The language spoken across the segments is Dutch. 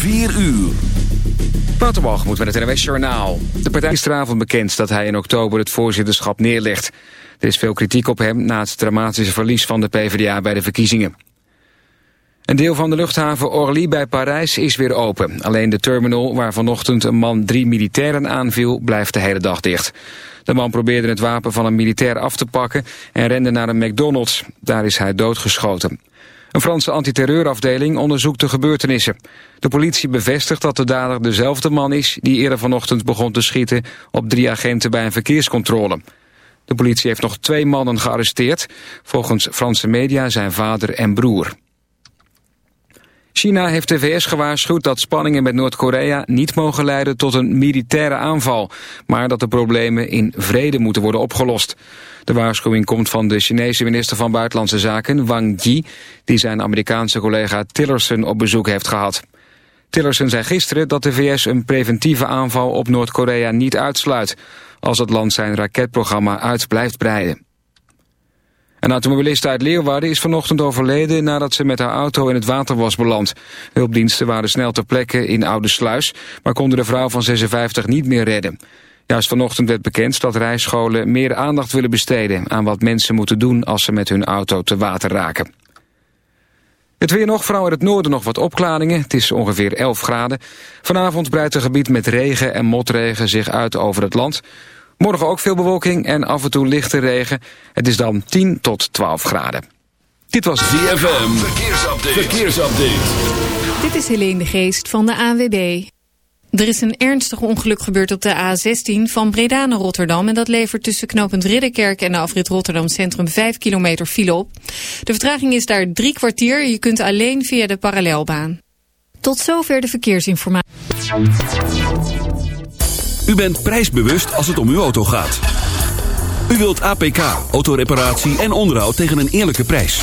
4 uur. moet met het NWS Journaal. De partij is gisteravond bekend dat hij in oktober het voorzitterschap neerlegt. Er is veel kritiek op hem na het dramatische verlies van de PvdA bij de verkiezingen. Een deel van de luchthaven Orly bij Parijs is weer open. Alleen de terminal waar vanochtend een man drie militairen aanviel blijft de hele dag dicht. De man probeerde het wapen van een militair af te pakken en rende naar een McDonald's. Daar is hij doodgeschoten. Een Franse antiterreurafdeling onderzoekt de gebeurtenissen. De politie bevestigt dat de dader dezelfde man is... die eerder vanochtend begon te schieten op drie agenten bij een verkeerscontrole. De politie heeft nog twee mannen gearresteerd. Volgens Franse media zijn vader en broer. China heeft de VS gewaarschuwd dat spanningen met Noord-Korea niet mogen leiden tot een militaire aanval, maar dat de problemen in vrede moeten worden opgelost. De waarschuwing komt van de Chinese minister van Buitenlandse Zaken, Wang Yi, die zijn Amerikaanse collega Tillerson op bezoek heeft gehad. Tillerson zei gisteren dat de VS een preventieve aanval op Noord-Korea niet uitsluit, als het land zijn raketprogramma uit blijft breiden. Een automobilist uit Leeuwarden is vanochtend overleden nadat ze met haar auto in het water was beland. Hulpdiensten waren snel ter plekke in Oude Sluis, maar konden de vrouw van 56 niet meer redden. Juist vanochtend werd bekend dat rijscholen meer aandacht willen besteden aan wat mensen moeten doen als ze met hun auto te water raken. Het weer nog, vooral in het noorden nog wat opklaringen. Het is ongeveer 11 graden. Vanavond breidt een gebied met regen en motregen zich uit over het land. Morgen ook veel bewolking en af en toe lichte regen. Het is dan 10 tot 12 graden. Dit was ZFM. Verkeersupdate. Verkeersupdate. Dit is Helene de Geest van de ANWB. Er is een ernstig ongeluk gebeurd op de A16 van Breda naar Rotterdam... en dat levert tussen knooppunt Ridderkerk en de afrit Rotterdam Centrum 5 kilometer file op. De vertraging is daar drie kwartier. Je kunt alleen via de parallelbaan. Tot zover de verkeersinformatie. U bent prijsbewust als het om uw auto gaat. U wilt APK, autoreparatie en onderhoud tegen een eerlijke prijs.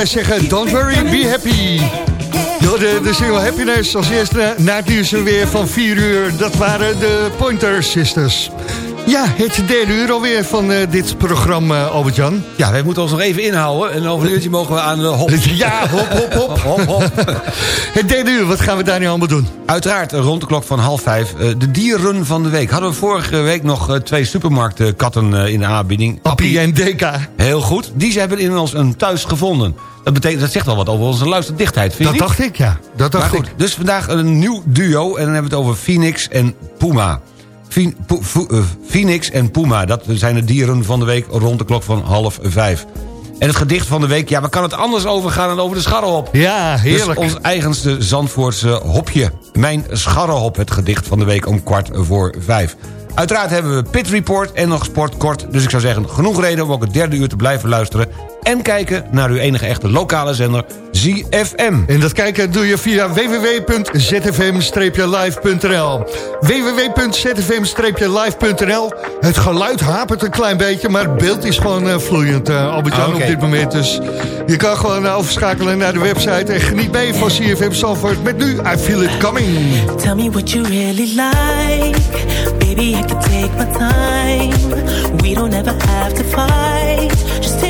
wij zeggen don't worry, be happy. Yo, de, de single Happiness als eerste na het nieuws weer van 4 uur. Dat waren de Pointer Sisters. Ja, het derde uur alweer van eh, dit programma, Albert-Jan. Ja, wij moeten ons nog even inhouden. En over een uurtje mogen we aan de hop. Ja, hop, hop, hop. hop, hop. Het derde uur, wat gaan we daar nu allemaal doen? Uiteraard rond de klok van half vijf eh, de dieren van de week. Hadden we vorige week nog eh, twee supermarktkatten eh, in de aanbieding. Appie en Deka. Heel goed. Die hebben inmiddels een thuis gevonden. Dat, betekent, dat zegt wel wat over onze luisterdichtheid, vind Dat je niet? dacht ik, ja. Dat Maar dacht goed, ik. dus vandaag een nieuw duo. En dan hebben we het over Phoenix en Puma. Eh, Phoenix en Puma, dat zijn de dieren van de week rond de klok van half vijf. En het gedicht van de week, ja, waar kan het anders over gaan dan over de scharrelhop? Ja, heerlijk. Dus ons eigenste Zandvoortse hopje. Mijn scharrelhop, het gedicht van de week om kwart voor vijf. Uiteraard hebben we Pit Report en nog Sport kort. Dus ik zou zeggen, genoeg reden om ook het derde uur te blijven luisteren... en kijken naar uw enige echte lokale zender, ZFM. En dat kijken doe je via www.zfm-live.nl www.zfm-live.nl Het geluid hapert een klein beetje, maar het beeld is gewoon eh, vloeiend, eh Albert-Jan, Ah, op dit moment. Dus je kan gewoon eh, overschakelen naar de website en geniet mee van CFM Zandvoort met nu I Feel It Coming. Tell me what you really like. Baby, I can take my time. We don't ever have to fight. Just take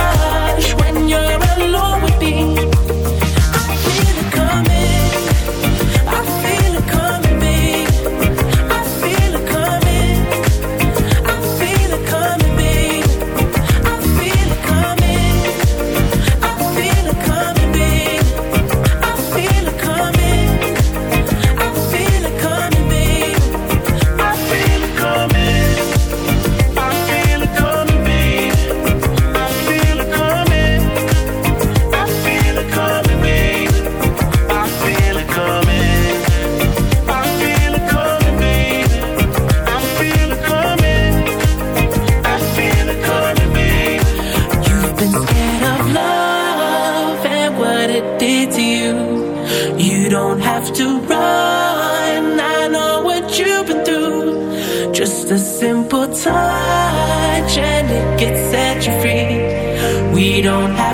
don't have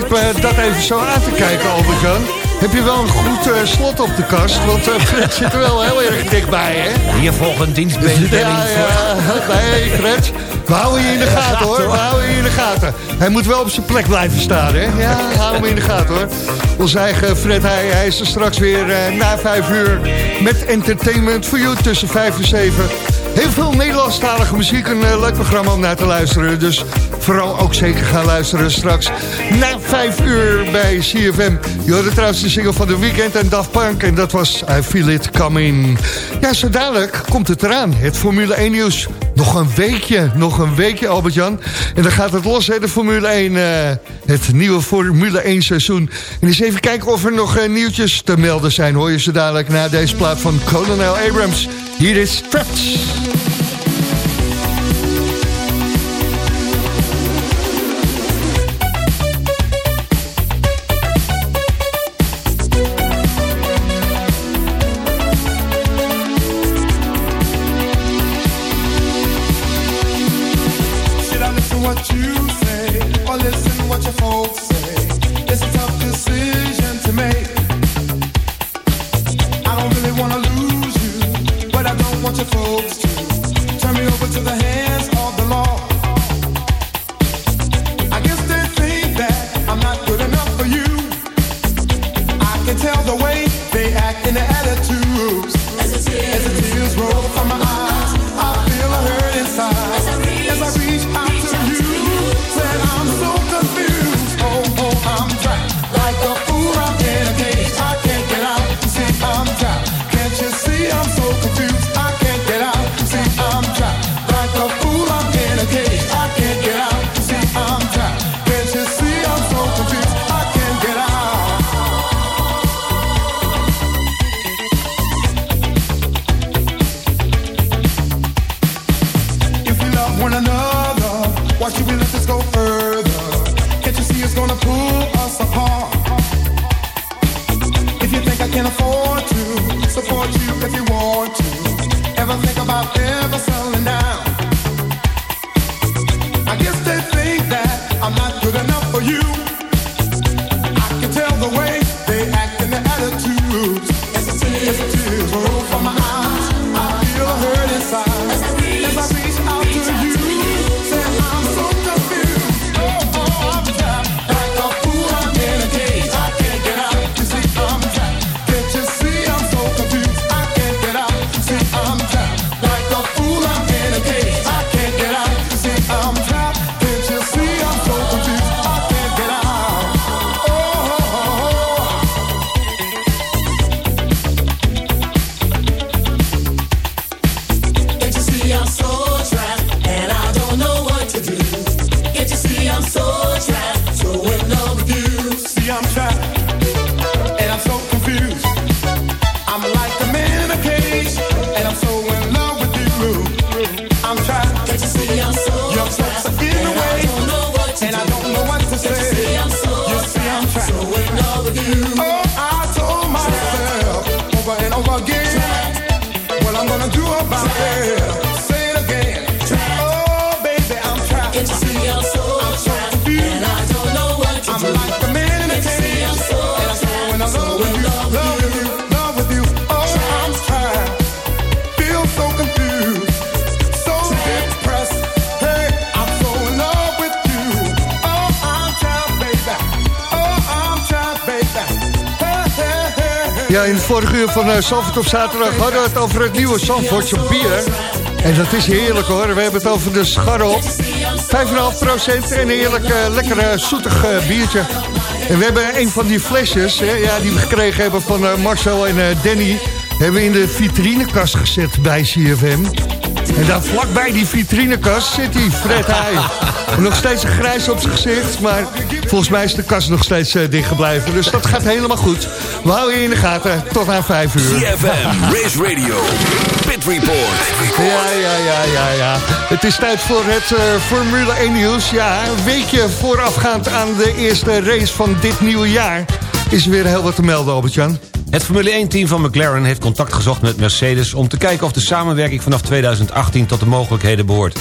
zit me dat even zo aan te kijken, Albert-Jan. Heb je wel een goed eh, slot op de kast? Want eh, Fred zit er wel heel erg dichtbij, hè? Hier volgt een Ja, ja. Nee, Fred. We houden je in de gaten, hoor. We houden je in de gaten. Hij moet wel op zijn plek blijven staan, hè? Ja, hou hem in de gaten, hoor. Onze eigen Fred, hij, hij is er straks weer eh, na vijf uur... met Entertainment for You tussen vijf en zeven. Heel veel Nederlandstalige muziek, een eh, leuk programma om naar te luisteren. Dus vooral ook zeker gaan luisteren straks na vijf uur bij CFM. Je hoorde trouwens de single van de Weekend en Daft Punk en dat was I Feel It Coming. Ja, zo dadelijk komt het eraan, het Formule 1 nieuws. Nog een weekje, nog een weekje Albert-Jan. En dan gaat het los, hè, de Formule 1, eh, het nieuwe Formule 1 seizoen. En eens even kijken of er nog eh, nieuwtjes te melden zijn. Hoor je ze dadelijk na deze plaat van Colonel Abrams. Hier is Trapped. Ja, in het vorige uur van uh, Zandvoort op zaterdag hadden we het over het nieuwe Zandvoortse bier. En dat is heerlijk hoor. We hebben het over de scharrel. 5,5 procent en een heerlijk uh, lekker uh, zoetig biertje. En we hebben een van die flesjes, hè, ja, die we gekregen hebben van Marcel en Danny... hebben we in de vitrinekast gezet bij CFM. En daar vlakbij die vitrinekast zit hij, Fred Heij. Nog steeds een grijs op zijn gezicht, maar volgens mij is de kast nog steeds uh, dicht gebleven. Dus dat gaat helemaal goed. We houden je in de gaten tot aan 5 uur. CFM, Race Radio, Pit Report. Ja, ja, ja, ja, ja. Het is tijd voor het uh, Formule 1 nieuws. Ja, een weekje voorafgaand aan de eerste race van dit nieuwe jaar... is er weer heel wat te melden, Albert-Jan. Het Formule 1-team van McLaren heeft contact gezocht met Mercedes... om te kijken of de samenwerking vanaf 2018 tot de mogelijkheden behoort.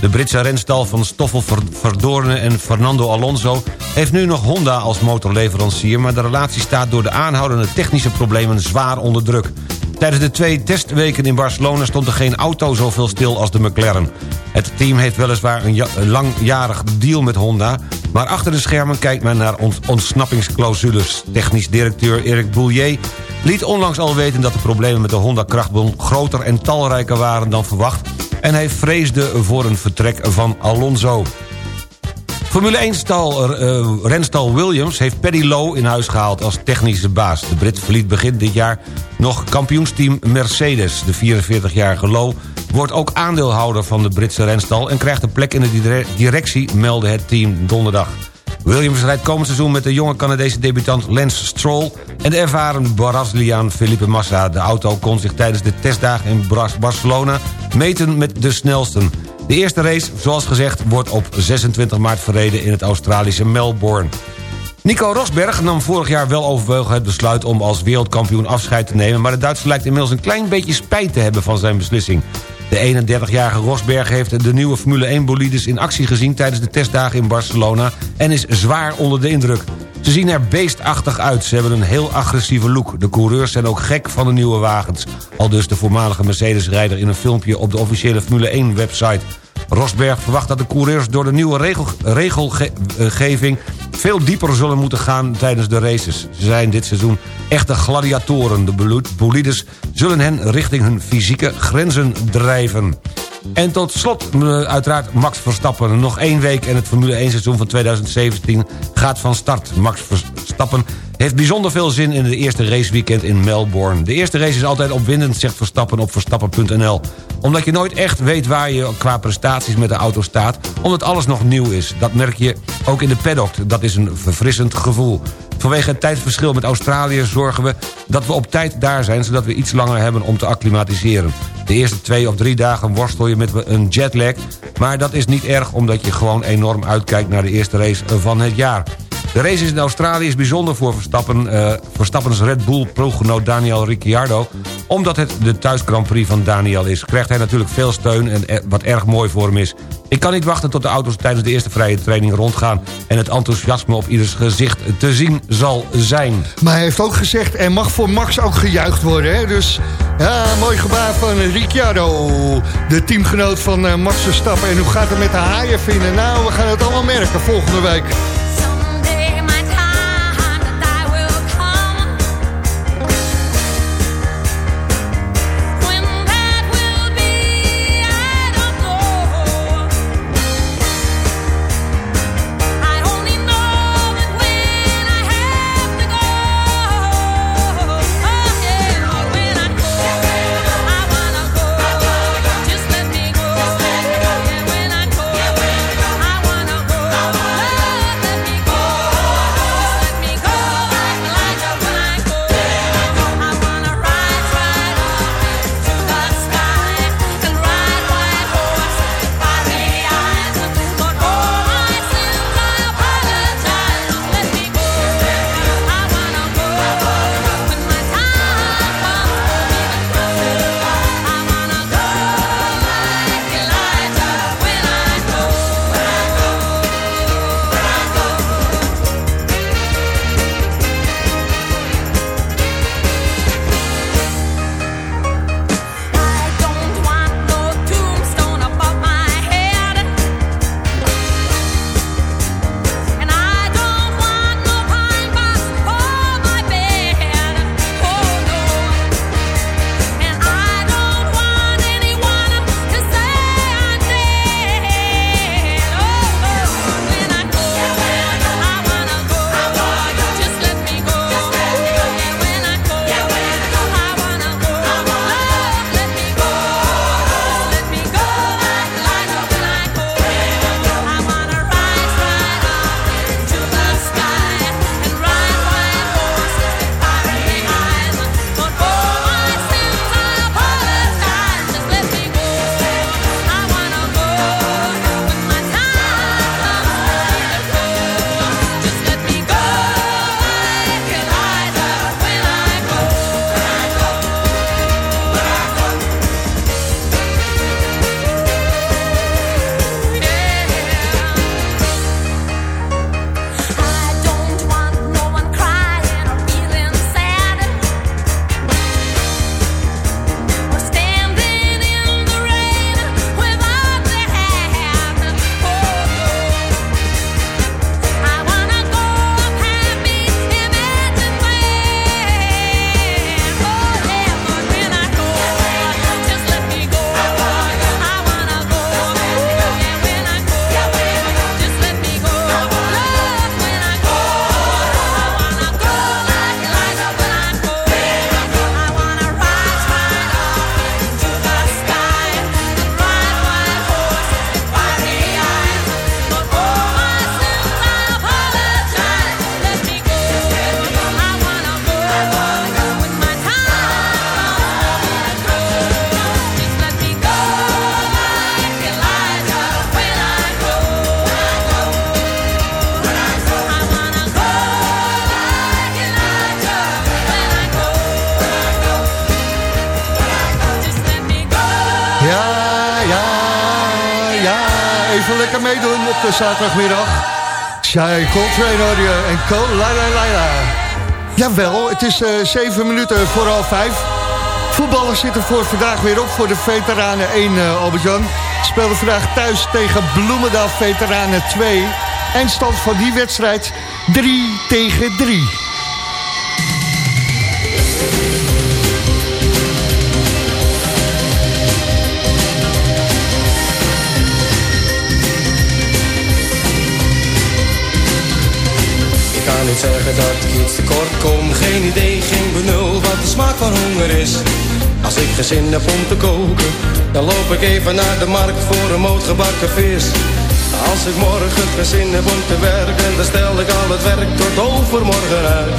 De Britse renstal van Stoffel Verdorne en Fernando Alonso... heeft nu nog Honda als motorleverancier... maar de relatie staat door de aanhoudende technische problemen zwaar onder druk. Tijdens de twee testweken in Barcelona stond er geen auto zoveel stil als de McLaren. Het team heeft weliswaar een, ja een langjarig deal met Honda... Maar achter de schermen kijkt men naar ont ontsnappingsclausules. Technisch directeur Erik Boulier liet onlangs al weten... dat de problemen met de Honda krachtbron groter en talrijker waren dan verwacht... en hij vreesde voor een vertrek van Alonso. Formule 1-stal uh, renstal Williams heeft Paddy Lowe in huis gehaald als technische baas. De Brit verliet begin dit jaar nog kampioensteam Mercedes. De 44-jarige Lowe wordt ook aandeelhouder van de Britse renstal... en krijgt een plek in de directie, meldde het team donderdag. Williams rijdt komend seizoen met de jonge Canadese debutant Lance Stroll... en de ervaren Braziliaan Felipe Massa. De auto kon zich tijdens de testdagen in Barcelona meten met de snelsten. De eerste race, zoals gezegd, wordt op 26 maart verreden in het Australische Melbourne. Nico Rosberg nam vorig jaar wel overwogen het besluit om als wereldkampioen afscheid te nemen... maar de Duitser lijkt inmiddels een klein beetje spijt te hebben van zijn beslissing. De 31-jarige Rosberg heeft de nieuwe Formule 1-bolides in actie gezien... tijdens de testdagen in Barcelona en is zwaar onder de indruk. Ze zien er beestachtig uit, ze hebben een heel agressieve look. De coureurs zijn ook gek van de nieuwe wagens. Al dus de voormalige Mercedes-rijder in een filmpje op de officiële Formule 1-website. Rosberg verwacht dat de coureurs door de nieuwe regel, regelgeving... veel dieper zullen moeten gaan tijdens de races. Ze zijn dit seizoen echte gladiatoren. De bolides zullen hen richting hun fysieke grenzen drijven. En tot slot eh, uiteraard Max Verstappen. Nog één week en het Formule 1 seizoen van 2017 gaat van start. Max Verstappen heeft bijzonder veel zin in de eerste raceweekend in Melbourne. De eerste race is altijd opwindend, zegt Verstappen op verstappen.nl. Omdat je nooit echt weet waar je qua prestaties met de auto staat... omdat alles nog nieuw is. Dat merk je ook in de paddock. Dat is een verfrissend gevoel. Vanwege het tijdverschil met Australië zorgen we dat we op tijd daar zijn... zodat we iets langer hebben om te acclimatiseren. De eerste twee of drie dagen worstel je met een jetlag... maar dat is niet erg omdat je gewoon enorm uitkijkt naar de eerste race van het jaar. De race in Australië is bijzonder voor Verstappen, uh, Verstappens Red Bull ploeggenoot Daniel Ricciardo. Omdat het de thuis Grand Prix van Daniel is, krijgt hij natuurlijk veel steun en er, wat erg mooi voor hem is. Ik kan niet wachten tot de auto's tijdens de eerste vrije training rondgaan... en het enthousiasme op ieders gezicht te zien zal zijn. Maar hij heeft ook gezegd, er mag voor Max ook gejuicht worden. Hè? Dus ja, mooi gebaar van Ricciardo, de teamgenoot van uh, Max Verstappen. En hoe gaat het met de haaien vinden? Nou, we gaan het allemaal merken volgende week. Op zaterdagmiddag. Shai Coltrane je en Co Laila Laila. Jawel, het is eh 7 minuten voor half 5. Voetballers zitten voor vandaag weer op voor de Veteranen 1, eh Albert-Jan. Speelden vandaag thuis tegen Bloemendaal Veteranen 2. Eindstand van die wedstrijd 3 tegen 3. Ik kan niet zeggen dat ik iets tekort kom. Geen idee, geen benul wat de smaak van honger is. Als ik geen zin heb om te koken Dan loop ik even naar de markt voor een moot gebakken vis. Als ik morgen geen zin heb om te werken Dan stel ik al het werk tot overmorgen uit.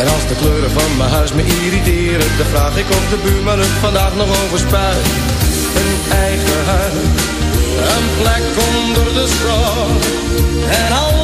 En als de kleuren van mijn huis me irriteren Dan vraag ik of de buurman het vandaag nog over spuit Een eigen huis Een plek onder de zon En altijd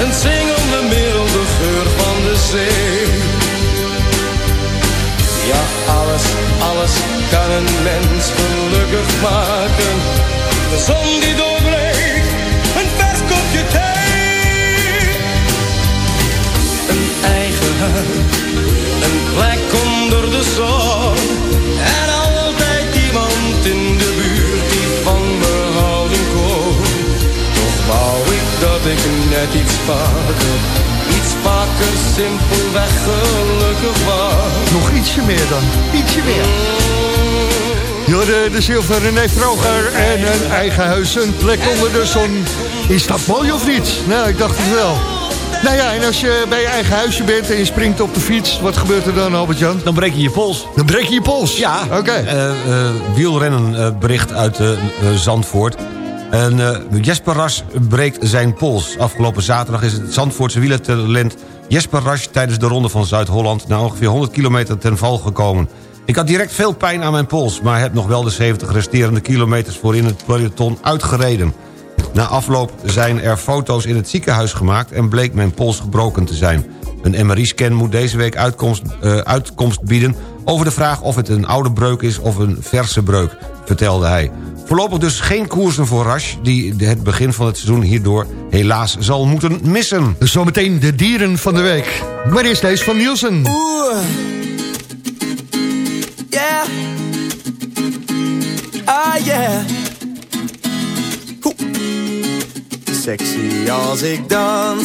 Een zingende milde geur van de zee. Ja, alles, alles kan een mens gelukkig maken. De zon die doorbreekt, een vers kopje thee. Een eigen huis, een plek onder de zon. En altijd iemand in de dat ik net iets vaker, iets vaker simpelweg gelukkig was. Nog ietsje meer dan, ietsje meer. Jorde de Zilver, René Vroger en een eigen huis, een plek onder de zon. Is dat mooi of niet? Nou, ik dacht het wel. Nou ja, en als je bij je eigen huisje bent en je springt op de fiets... wat gebeurt er dan, Albert-Jan? Dan breek je je pols. Dan breek je je pols? Ja, Oké. eh, eh, wielrennen eh, bericht uit Zandvoort. En eh, Jesper Ras breekt zijn pols. Afgelopen zaterdag is het Zandvoortse wielertalent Jesper Ras... tijdens de Ronde van Zuid-Holland... na ongeveer 100 kilometer ten val gekomen. Ik had direct veel pijn aan mijn pols... maar heb nog wel de 70 resterende kilometers voorin het peloton uitgereden. Na afloop zijn er foto's in het ziekenhuis gemaakt... en bleek mijn pols gebroken te zijn. Een MRI-scan moet deze week uitkomst, eh, uitkomst bieden... over de vraag of het een oude breuk is of een verse breuk, vertelde hij. Voorlopig dus geen koersen voor Rasch... die het begin van het seizoen hierdoor helaas zal moeten missen. Zometeen de dieren van de week. Maar eerst deze van Nielsen. Oeh. Yeah. Ah, yeah. Oeh. Sexy als ik dans.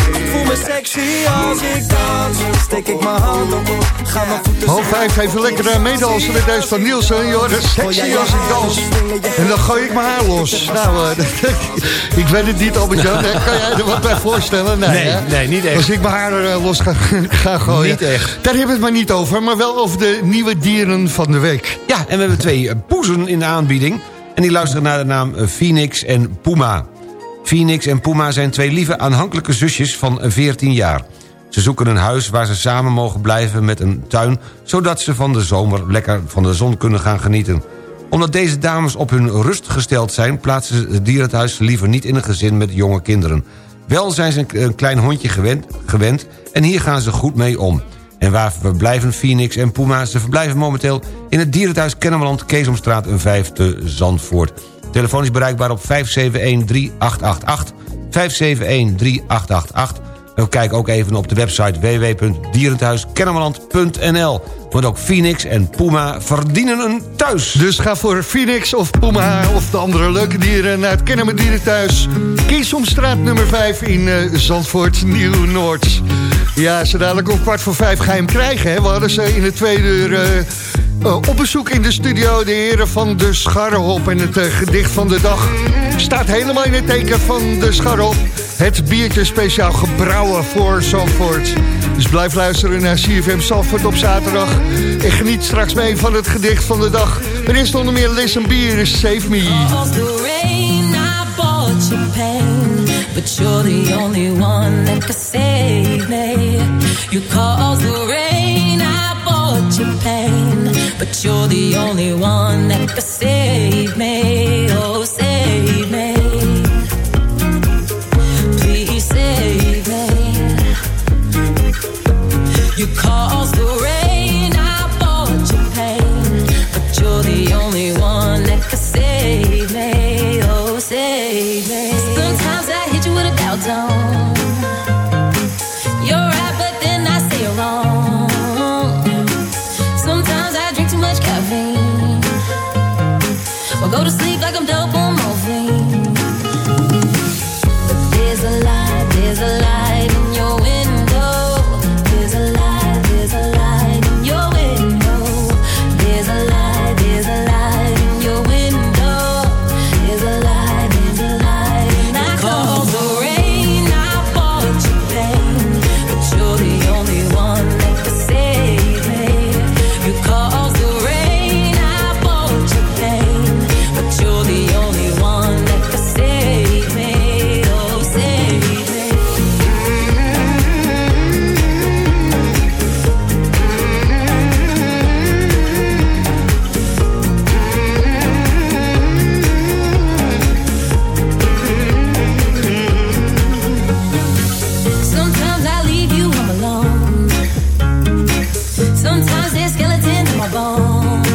Sexy als ik dans. Steek ik mijn hand op, ga mijn voeten... Half vijf, even lekker uh, meedansen met deze van Nielsen. Joh, sexy als ik dans. En dan gooi ik mijn haar los. Nou, uh, ik weet het niet, Albert-Jan. Kan jij er wat bij voorstellen? Nee, Nee, niet echt. Als ik mijn haar uh, los ga, ga gooien. Niet echt. Daar hebben we het maar niet over. Maar wel over de nieuwe dieren van de week. Ja, en we hebben twee eh, poezen in de aanbieding. En die luisteren naar de naam eh, Phoenix en Puma. Phoenix en Puma zijn twee lieve aanhankelijke zusjes van eh, 14 jaar. Ze zoeken een huis waar ze samen mogen blijven met een tuin... zodat ze van de zomer lekker van de zon kunnen gaan genieten. Omdat deze dames op hun rust gesteld zijn... plaatsen ze het dierenthuis liever niet in een gezin met jonge kinderen. Wel zijn ze een- klein hondje gewend, gewend en hier gaan ze goed mee om. En waar verblijven Phoenix en Puma? Ze verblijven momenteel in het dierenthuis Kennemerland... Keesomstraat 5 te Zandvoort. Telefoon is bereikbaar op 571-3888. 571-3888. En kijk ook even op de website www.dierenthuiskennemerland.nl. Want ook Phoenix en Puma verdienen een thuis. Dus ga voor Phoenix of Puma of de andere leuke dieren naar het Kennemer Dierenthuis. Kiesomstraat nummer 5 in eh, Zandvoort, Nieuw-Noord. Ja, ze dadelijk om kwart voor vijf hem krijgen. Hè? We hadden ze in de tweede uur eh, eh, op bezoek in de studio. De heren van de Scharrehop en het eh, gedicht van de dag staat helemaal in het teken van de Scharrehop. Het biertje speciaal gebrouwen voor Zandvoort. Dus blijf luisteren naar CFM Zandvoort op zaterdag. En geniet straks mee van het gedicht van de dag. Er is onder meer Listen Beer, Save Me. Cause the rain, I bought you pain, but you're the only one that save me. You caused the rain, I bought you pain, but you're the only one that can save me. Oh, save me. Please save me. You caused the 梦。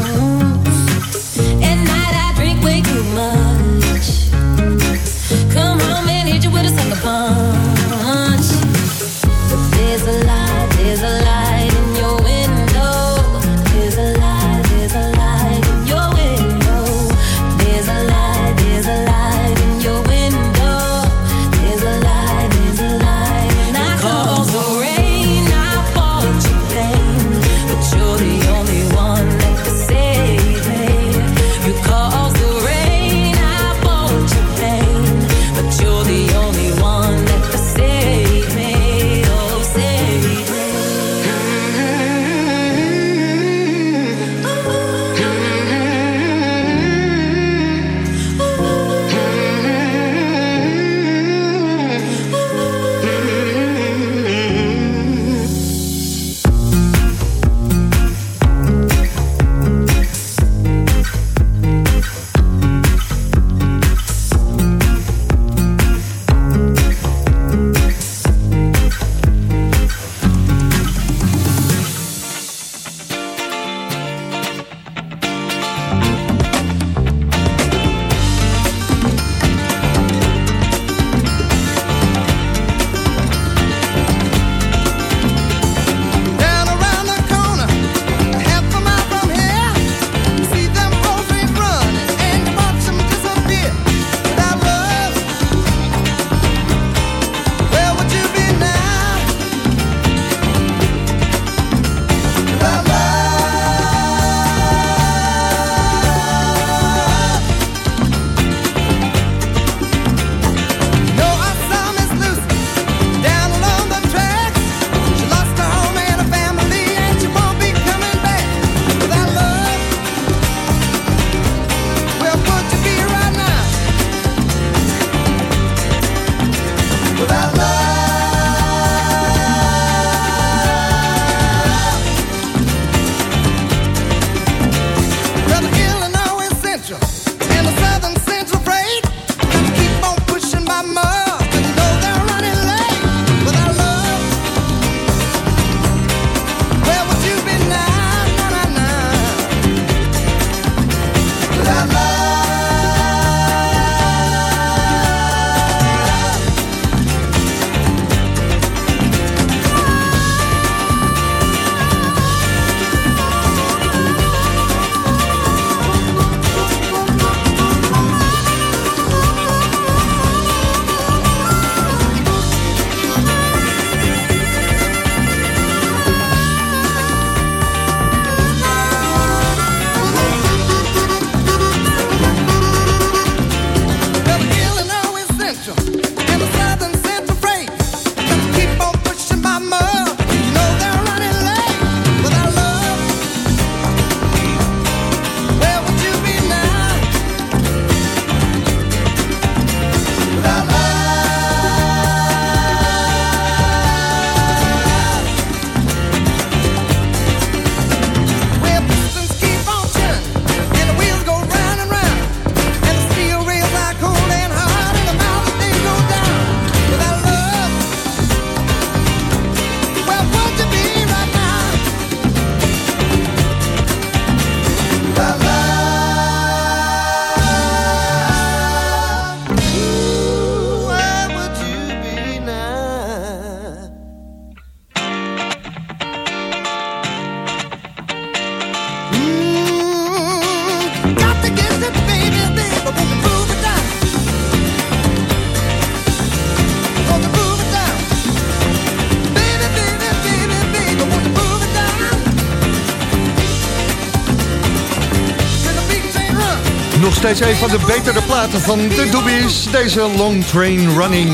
Steeds een van de betere platen van de Doobies. Deze Long Train Running.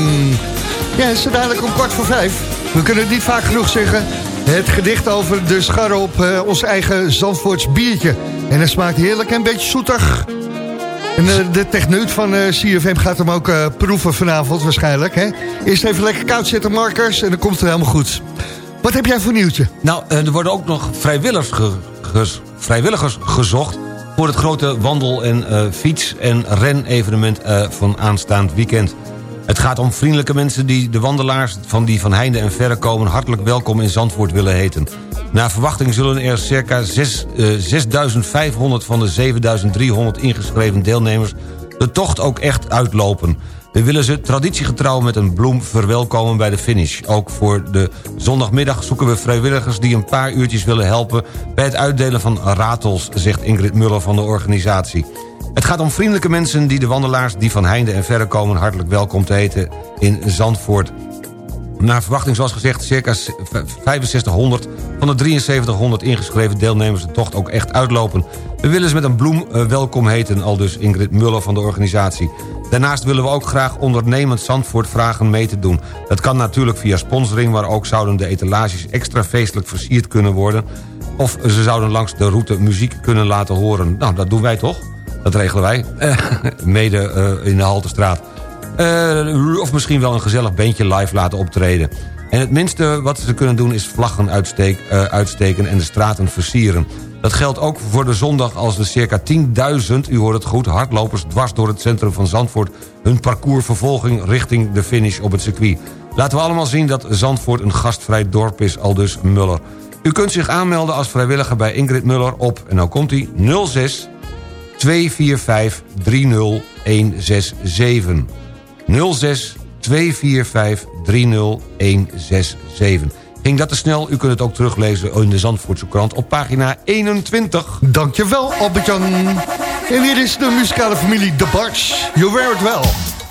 Ja, zo dadelijk om kwart voor vijf. We kunnen het niet vaak genoeg zeggen. Het gedicht over de scharre op eh, ons eigen Zandvoorts biertje. En het smaakt heerlijk en een beetje zoetig. En eh, de techneut van eh, CFM gaat hem ook proeven vanavond waarschijnlijk. Hè? Eerst even lekker koud zetten, markers, en dan komt het helemaal goed. Wat heb jij voor nieuwtje? Nou, er worden ook nog vrijwilligers, vrijwilligers gezocht... voor het grote wandel- en eh, fiets- en renevenement eh, van aanstaand weekend. Het gaat om vriendelijke mensen die de wandelaars... van die van heinde en verre komen hartelijk welkom in Zandvoort willen heten. Naar verwachting zullen er circa zes- eh, 6.500 van de 7.300 ingeschreven deelnemers... de tocht ook echt uitlopen. We willen ze traditiegetrouw met een bloem verwelkomen bij de finish. Ook voor de zondagmiddag zoeken we vrijwilligers die een paar uurtjes willen helpen... bij het uitdelen van ratels, zegt Ingrid Muller van de organisatie. Het gaat om vriendelijke mensen die de wandelaars die van heinde en verre komen... hartelijk welkom te heten in Zandvoort. Naar verwachting, zoals gezegd, circa 6500 van de 7300 ingeschreven deelnemers de tocht ook echt uitlopen. We willen ze met een bloem eh, welkom heten, al dus Ingrid Muller van de organisatie. Daarnaast willen we ook graag ondernemend Zandvoort vragen mee te doen. Dat kan natuurlijk via sponsoring, maar ook zouden de etalages extra feestelijk versierd kunnen worden. Of ze zouden langs de route muziek kunnen laten horen. Nou, dat doen wij toch? Dat regelen wij. Eh, mede eh, in de Haltestraat. Eh, of misschien wel een gezellig bandje live laten optreden. En het minste wat ze kunnen doen is vlaggen uitsteken en de straten versieren. Dat geldt ook voor de zondag als de circa 10.000, u hoort het goed... hardlopers dwars door het centrum van Zandvoort... hun parcours vervolging richting de finish op het circuit. Laten we allemaal zien dat Zandvoort een gastvrij dorp is, al dus Muller. U kunt zich aanmelden als vrijwilliger bij Ingrid Muller op... en komt hij 06 245 30167. 06 245 30167. Ging dat te snel? U kunt het ook teruglezen in de Zandvoortse krant op pagina 21. Dankjewel, Albert-Jan. En hier is de muzikale familie The Barts. You wear it well.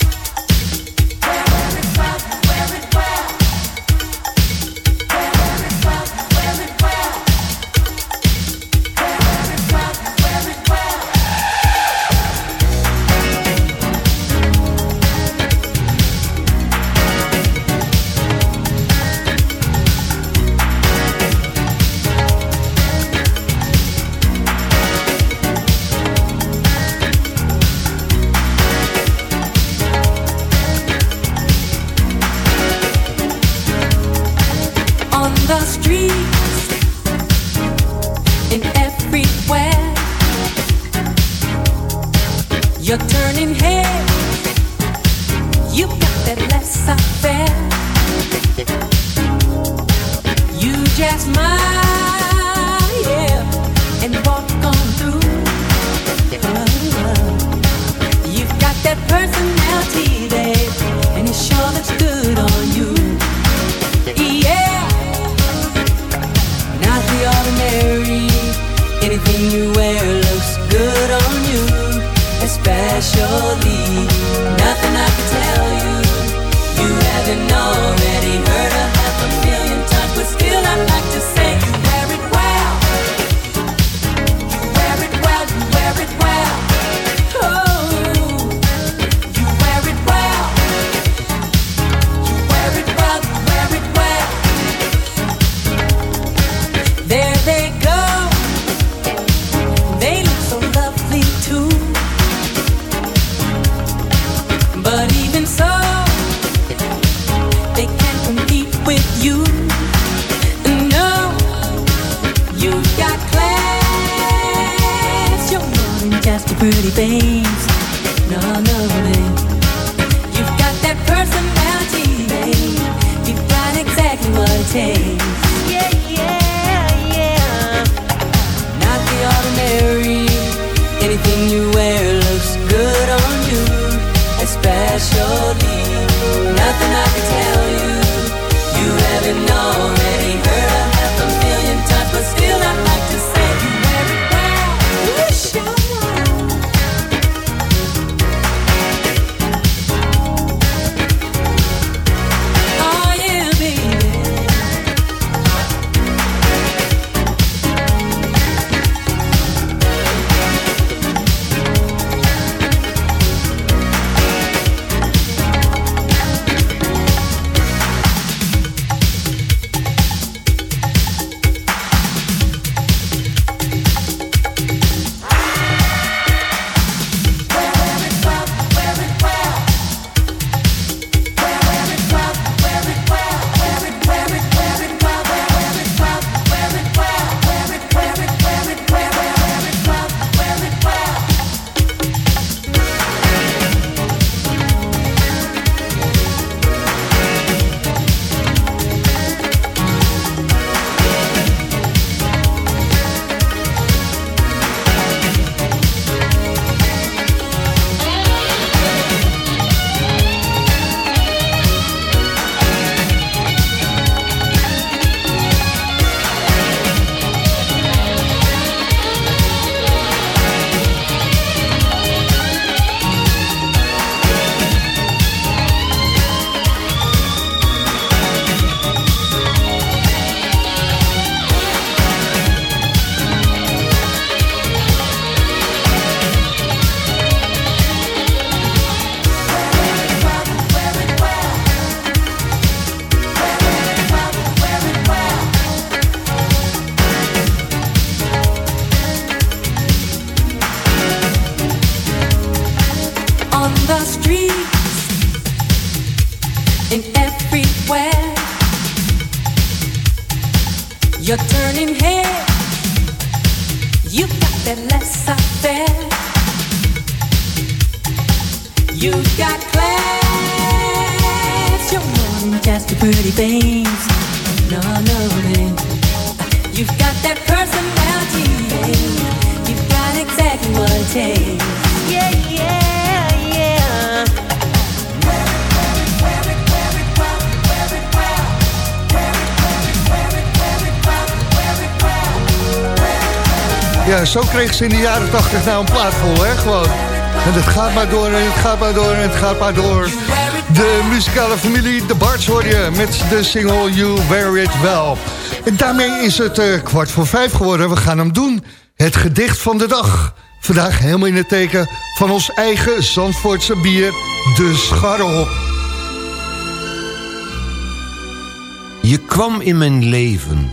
Ja, zo kreeg ze in de jaren 80 nou een plaat vol, hè, gewoon. En het gaat maar door en het gaat maar door en het gaat maar door. De muzikale familie De Barts hoor je met de single You Wear It Well. En daarmee is het eh, kwart voor vijf geworden. We gaan hem doen. Het gedicht van de dag. Vandaag helemaal in het teken van ons eigen Zandvoortse bier, de Scharrehop. Je kwam in mijn leven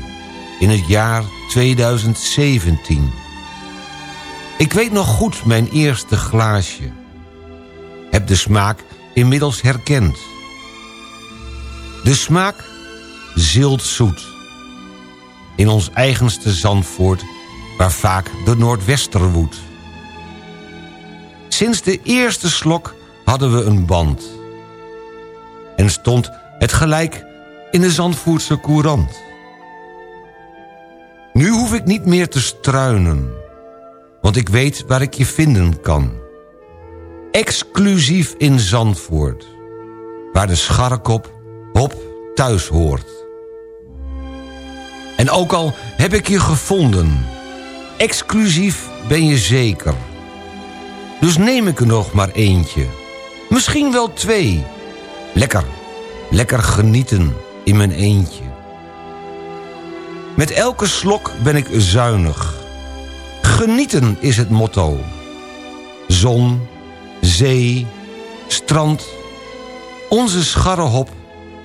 in het jaar 2017. Ik weet nog goed mijn eerste glaasje. Heb de smaak inmiddels herkend. De smaak ziltzoet. In ons eigenste Zandvoort, waar vaak de Noordwester woedt. Sinds de eerste slok hadden we een band. En stond het gelijk in de Zandvoortse courant. Nu hoef ik niet meer te struinen, want ik weet waar ik je vinden kan. Exclusief in Zandvoort, waar de scharrekop hop thuis hoort. En ook al heb ik je gevonden, exclusief ben je zeker. Dus neem ik er nog maar eentje, misschien wel twee. Lekker, lekker genieten in mijn eentje. Met elke slok ben ik zuinig. Genieten is het motto. Zon, zee, strand. Onze scharrehop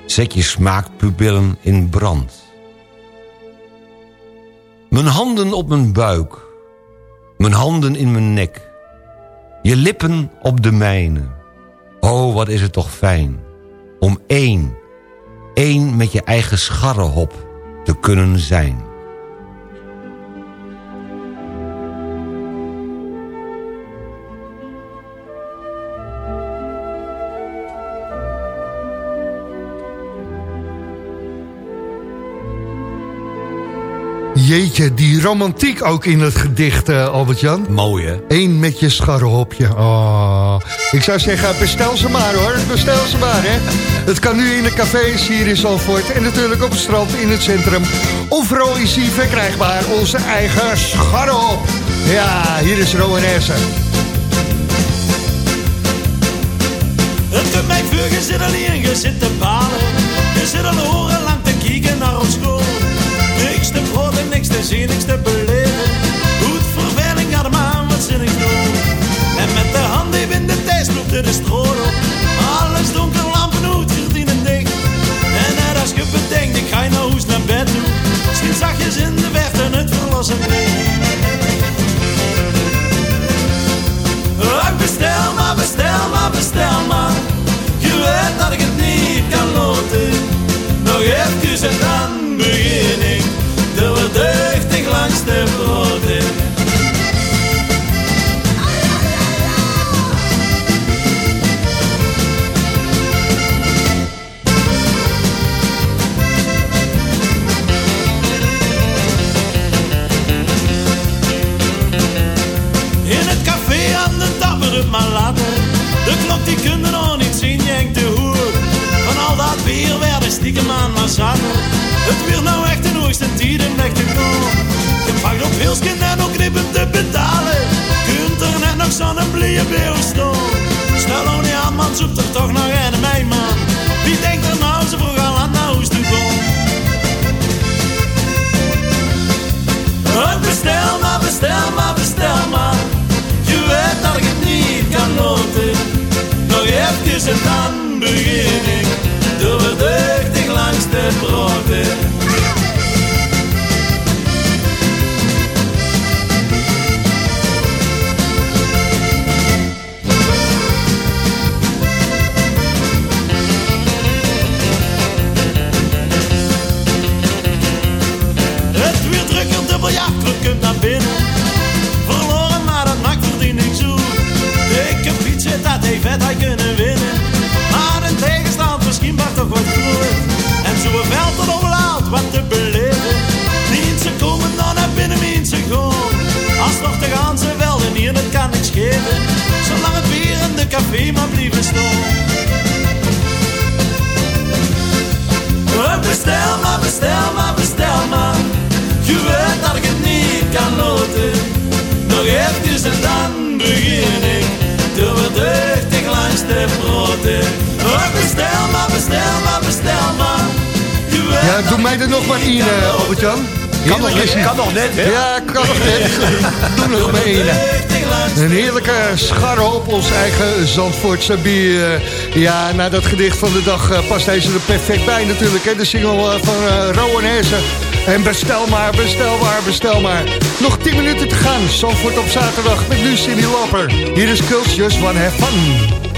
zet je smaakpupillen in brand. Mijn handen op mijn buik. Mijn handen in mijn nek. Je lippen op de mijne. Oh, wat is het toch fijn. Om één, één met je eigen scharrehop te kunnen zijn. Jeetje, die romantiek ook in het gedicht, eh, Albert-Jan. Mooi, hè? Eén met je scharrehopje. Oh. Ik zou zeggen, bestel ze maar hoor. Bestel ze maar, hè. Het kan nu in de cafés hier in Zandvoort. En natuurlijk op het strand in het centrum. Overal is hij verkrijgbaar. Onze eigen scharrehop. Ja, hier is Rowan Essen. Het doet mij vuur, je zit alleen, je zit te balen. Je zit al horen lang te kijken naar ons school. Niks te proten, niks te zien, niks te beleven. Goed verveling, hem aan, wat zin ik doen. En met de hand die in de tijd sloeg de stroom op. Alles donker, lampen uit, gordijnen dicht. En net als je bedenkt, ik ga je nou hoes naar bed toe. Misschien zachtjes in de verte het verlossen Ik bestel maar, bestel maar, bestel maar. Je weet dat ik het niet kan loten. Nog even en dan Het weer nou echt een hoogste tijd om weg te komen. Je pakt op wilsken en ook knippen te betalen. Kunt er net nog zo'n blije beeuw staan. Stel nou niet aan, man, zoekt er toch nog een mij, man. Wie denkt er nou zo vroeg al aan toe komt? Oh, Bestel maar, bestel maar, bestel maar. Je weet dat ik het niet kan loten. Nog even en dan begin ik. Door verdeugdig het weer drukker, dubbel ja, druk naar binnen. Verloren, maar dat maakt verdien ik zo. Ik heb fietsen, dat heeft hij kunnen. Vergeten, zolang het bier in de café maar blijven staan. Oh, Bestel maar, bestel maar, bestel maar. Je weet dat ik het niet kan laten. Nog even en dan begin ik. Door weer deugdig langs te praten. Oh, bestel maar, bestel maar, bestel maar. Ja, doe mij er nog maar in, eh, Albert-Jan. Kan nog net, kan nog net, hè? Ja, kan nog net. Doe nog één. Een heerlijke scharre op ons eigen Zandvoortse bier. Ja, na dat gedicht van de dag eh, past deze er perfect bij natuurlijk. Hè? De single eh, van uh, Rowan Hersen. En bestel maar, bestel maar, bestel maar. Nog 10 minuten te gaan. Zandvoort op zaterdag met nu Cindy Lapper. Hier is Kults Just One Have Fun.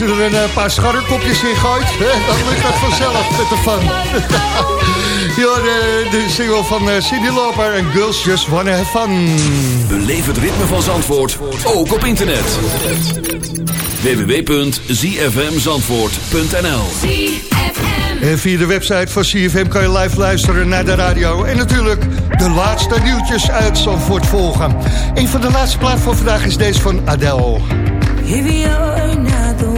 Als je er een eh, paar scharrekopjes in gooit, hè, dan lukt dat vanzelf met de fun. ja, de, de single van uh, Cindy Loper en Girls Just Wanna Have Fun. Beleef het ritme van Zandvoort, ook op internet. www.zfmzandvoort.nl En via de website van CFM kan je live luisteren naar de radio. En natuurlijk de laatste nieuwtjes uit Zandvoort volgen. Een van de laatste plaat van vandaag is deze van Adele. If you're not the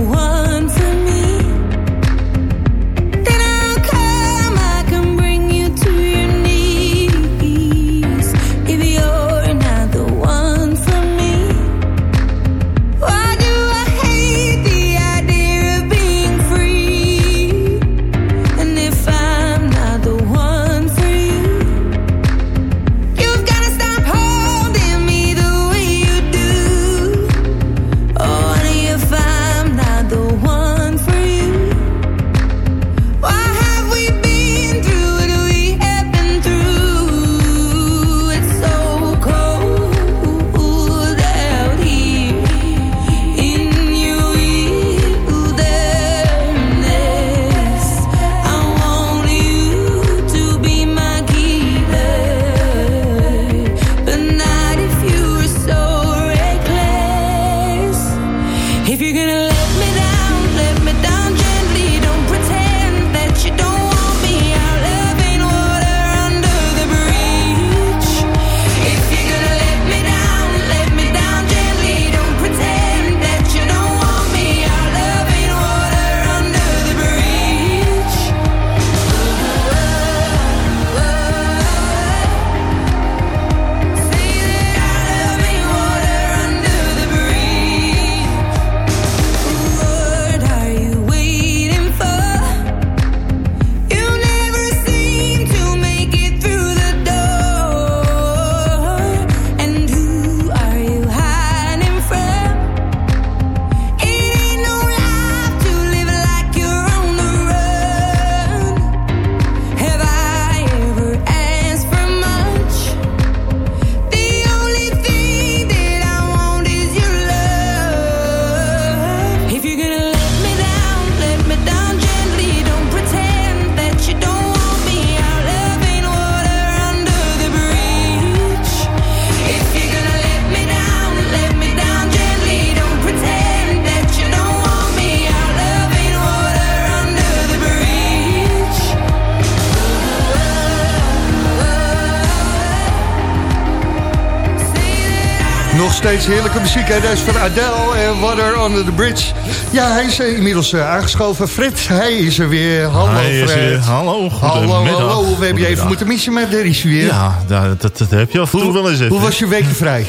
Nog steeds heerlijke muziek. Hè? Dat is van Adele en Water Under the Bridge. Ja, hij is eh, inmiddels eh, aangeschoven. Fred, hij is er weer. Hallo Hij Fred. weer- hallo, hallo, hallo. We hebben je even moeten missen, daar is weer. Ja, dat, dat, dat heb je af en toe wel eens even. Hoe was je weekje vrij?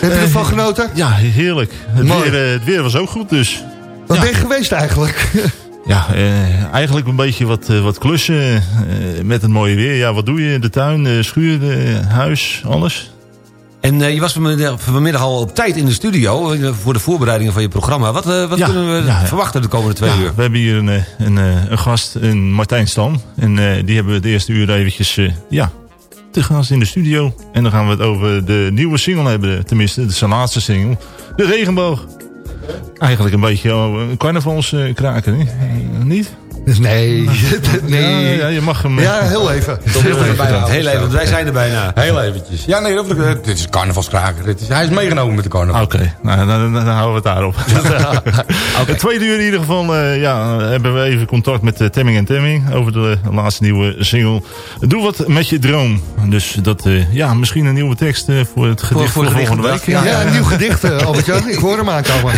Heb je Eh, ervan genoten? Ja, heerlijk. Het weer, het weer was ook goed, dus... Wat ja. ben je geweest eigenlijk? Ja, eh, eigenlijk een beetje wat, wat klussen eh, met het mooie weer. Ja, wat doe je? De tuin, de schuur, de huis, alles. En eh, je was vanmiddag, vanmiddag al op tijd in de studio... eh, voor de voorbereidingen van je programma. Wat, eh, wat Ja, kunnen we ja, verwachten de komende twee Ja, uur? We hebben hier een, een, een gast, een Martijn Stam. En die hebben we het eerste uur eventjes ja, te gast in de studio. En dan gaan we het over de nieuwe single hebben. Tenminste, de zijn laatste single. De Regenboog. Eigenlijk een beetje een carnavalskraker, hè? niet? Nee, nee. Ja, ja, je mag hem... Ja, heel even. Heel even, heel even, want wij zijn er bijna. Heel eventjes. Ja, nee, dat, dit is carnavalskraker. Dit is, hij is meegenomen met de carnaval. Oké, nou, dan, dan, dan houden we het daarop. Het tweede uur in ieder geval eh, ja, hebben we even contact met eh, Temming en Temming over de laatste nieuwe single. Doe wat met je droom. Dus dat, eh, ja, misschien een nieuwe tekst voor het gedicht voor voor, het volgende week. Ja, een nieuw gedicht, Albert-Jan. Ik hoor hem aankomen.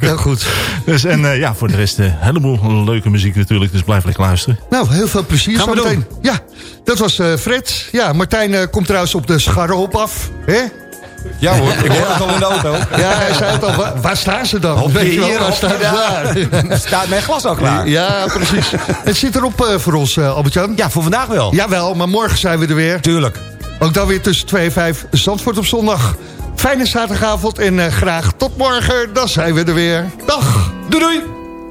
Heel goed. Dus, en eh, ja, voor de rest een heleboel leuke muziek natuurlijk. Dus blijf lekker luisteren. Nou, heel veel plezier Gaan. Ja, dat was eh, Fred. Ja, Martijn eh, komt trouwens op de scharrehop af. Hè? Ja hoor, ik hoor het al in de auto. Ja, hij zei het al. Waar, waar staan ze dan? Je Weet je wel, hier, waar staan ze daar. Staat mijn glas al klaar? Ja, precies. Het zit erop eh, voor ons, eh, Albert-Jan. Ja, voor vandaag wel. Jawel, maar morgen zijn we er weer. Tuurlijk. Ook dan weer tussen 2 en 5 Zandvoort op zondag. Fijne zaterdagavond en eh, graag tot morgen. Dan zijn we er weer. Dag. Doei doei.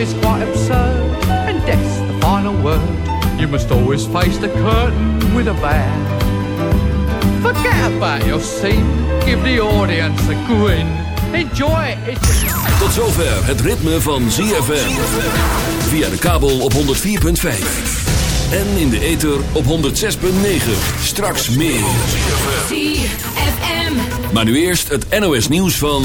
Is quite absurd, and death's the final word. You must always face the curtain with a bow. Forget about your scene, give the audience a grin. Enjoy it. It's Tot zover het ritme van ZFM. Via de kabel op 104.5. En in de ether op 106.9. Straks meer. ZFM. Maar nu eerst het NOS nieuws van...